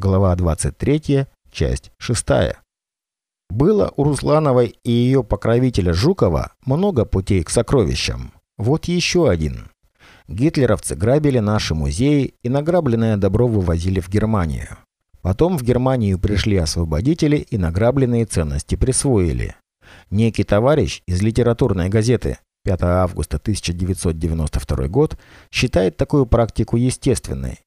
глава 23, часть 6. Было у Руслановой и ее покровителя Жукова много путей к сокровищам. Вот еще один. Гитлеровцы грабили наши музеи и награбленное добро вывозили в Германию. Потом в Германию пришли освободители и награбленные ценности присвоили. Некий товарищ из литературной газеты 5 августа 1992 год считает такую практику естественной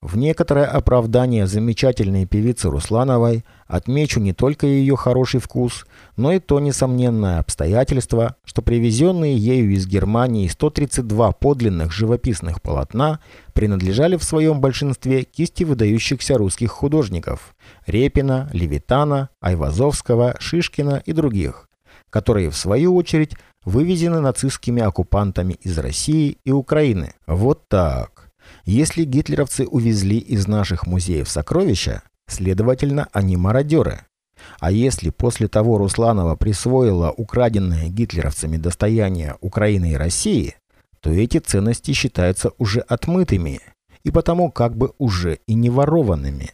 в некоторое оправдание замечательной певицы Руслановой отмечу не только ее хороший вкус, но и то несомненное обстоятельство, что привезенные ею из Германии 132 подлинных живописных полотна принадлежали в своем большинстве кисти выдающихся русских художников – Репина, Левитана, Айвазовского, Шишкина и других, которые, в свою очередь, вывезены нацистскими оккупантами из России и Украины. Вот так. Если гитлеровцы увезли из наших музеев сокровища, следовательно, они мародеры. А если после того Русланова присвоила украденное гитлеровцами достояние Украины и России, то эти ценности считаются уже отмытыми и потому как бы уже и не ворованными.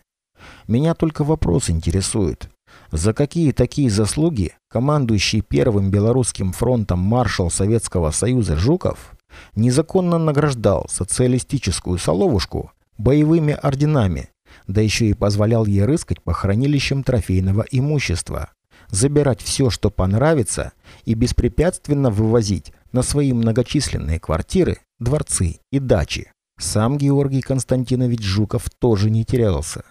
Меня только вопрос интересует. За какие такие заслуги командующий Первым Белорусским фронтом маршал Советского Союза Жуков незаконно награждал социалистическую соловушку боевыми орденами, да еще и позволял ей рыскать по хранилищам трофейного имущества, забирать все, что понравится, и беспрепятственно вывозить на свои многочисленные квартиры, дворцы и дачи. Сам Георгий Константинович Жуков тоже не терялся.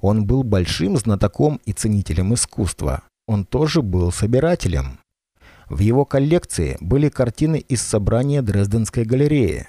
Он был большим знатоком и ценителем искусства. Он тоже был собирателем. В его коллекции были картины из собрания Дрезденской галереи.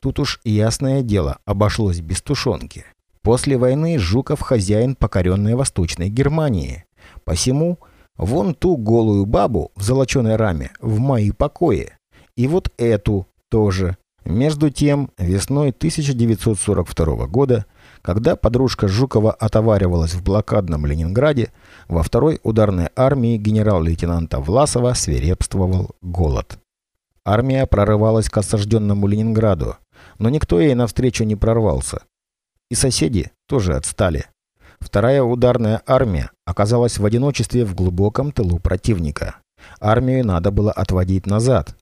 Тут уж ясное дело, обошлось без тушенки. После войны Жуков хозяин покоренной Восточной Германии. Посему вон ту голую бабу в золоченой раме в мои покои. И вот эту тоже. Между тем, весной 1942 года когда подружка Жукова отоваривалась в блокадном Ленинграде, во второй ударной армии генерал-лейтенанта Власова свирепствовал голод. Армия прорывалась к осажденному Ленинграду, но никто ей навстречу не прорвался. И соседи тоже отстали. Вторая ударная армия оказалась в одиночестве в глубоком тылу противника. Армию надо было отводить назад.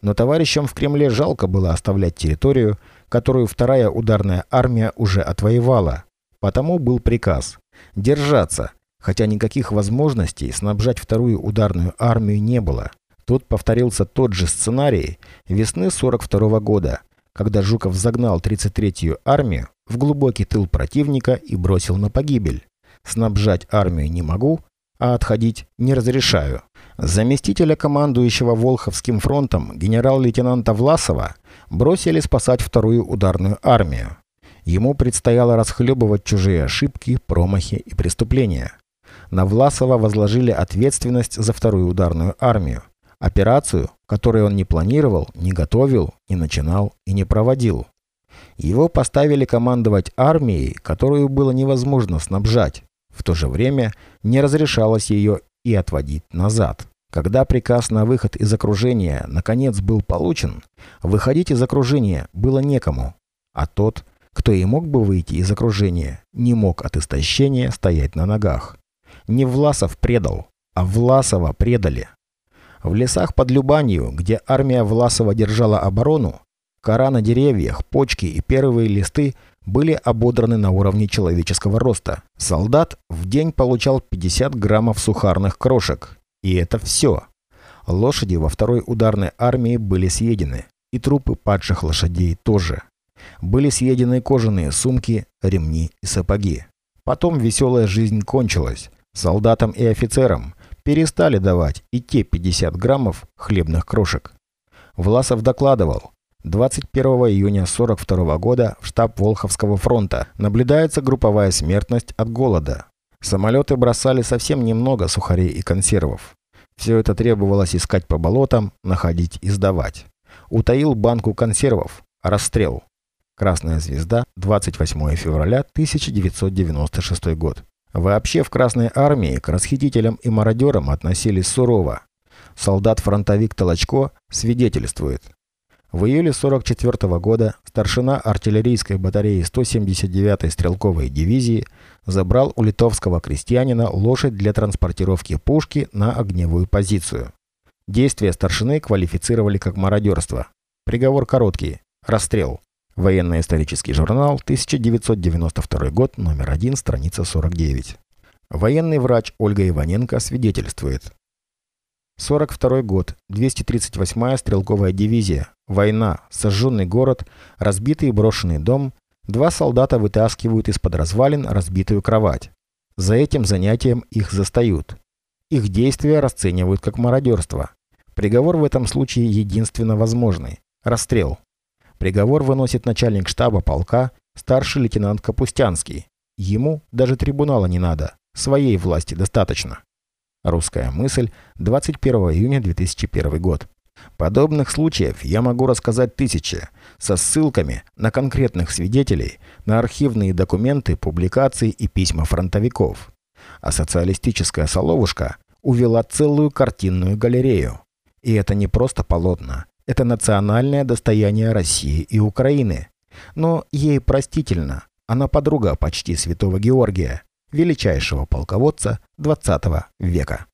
Но товарищам в Кремле жалко было оставлять территорию, которую вторая ударная армия уже отвоевала. Потому был приказ держаться, хотя никаких возможностей снабжать вторую ударную армию не было. Тут повторился тот же сценарий весны 42 -го года, когда Жуков загнал 33-ю армию в глубокий тыл противника и бросил на погибель. Снабжать армию не могу, а отходить не разрешаю. Заместителя командующего Волховским фронтом генерал-лейтенанта Власова бросили спасать вторую ударную армию. Ему предстояло расхлебывать чужие ошибки, промахи и преступления. На Власова возложили ответственность за вторую ударную армию. Операцию, которую он не планировал, не готовил, не начинал и не проводил. Его поставили командовать армией, которую было невозможно снабжать. В то же время не разрешалось ее и отводить назад. Когда приказ на выход из окружения наконец был получен, выходить из окружения было некому, а тот, кто и мог бы выйти из окружения, не мог от истощения стоять на ногах. Не Власов предал, а Власова предали. В лесах под Любанью, где армия Власова держала оборону, кора на деревьях, почки и первые листы были ободраны на уровне человеческого роста. Солдат в день получал 50 граммов сухарных крошек и это все. Лошади во второй ударной армии были съедены. И трупы падших лошадей тоже. Были съедены кожаные сумки, ремни и сапоги. Потом веселая жизнь кончилась. Солдатам и офицерам перестали давать и те 50 граммов хлебных крошек. Власов докладывал. 21 июня 42 года в штаб Волховского фронта наблюдается групповая смертность от голода. Самолеты бросали совсем немного сухарей и консервов. Все это требовалось искать по болотам, находить и сдавать. Утаил банку консервов. Расстрел. Красная звезда, 28 февраля 1996 год. Вообще в Красной армии к расхитителям и мародерам относились сурово. Солдат-фронтовик Толочко свидетельствует. В июле 44 года старшина артиллерийской батареи 179-й стрелковой дивизии забрал у литовского крестьянина лошадь для транспортировки пушки на огневую позицию. Действия старшины квалифицировали как мародерство. Приговор короткий – расстрел. Военно-исторический журнал, 1992 год, номер 1, страница 49. Военный врач Ольга Иваненко свидетельствует. 42 год, 238-я стрелковая дивизия, война, сожженный город, разбитый и брошенный дом, два солдата вытаскивают из-под развалин разбитую кровать. За этим занятием их застают. Их действия расценивают как мародерство. Приговор в этом случае единственно возможный – расстрел. Приговор выносит начальник штаба полка, старший лейтенант Капустянский. Ему даже трибунала не надо, своей власти достаточно. Русская мысль, 21 июня 2001 год. Подобных случаев я могу рассказать тысячи, со ссылками на конкретных свидетелей, на архивные документы, публикации и письма фронтовиков. А социалистическая соловушка увела целую картинную галерею. И это не просто полотна, это национальное достояние России и Украины. Но ей простительно. Она подруга почти святого Георгия, величайшего полководца XX века.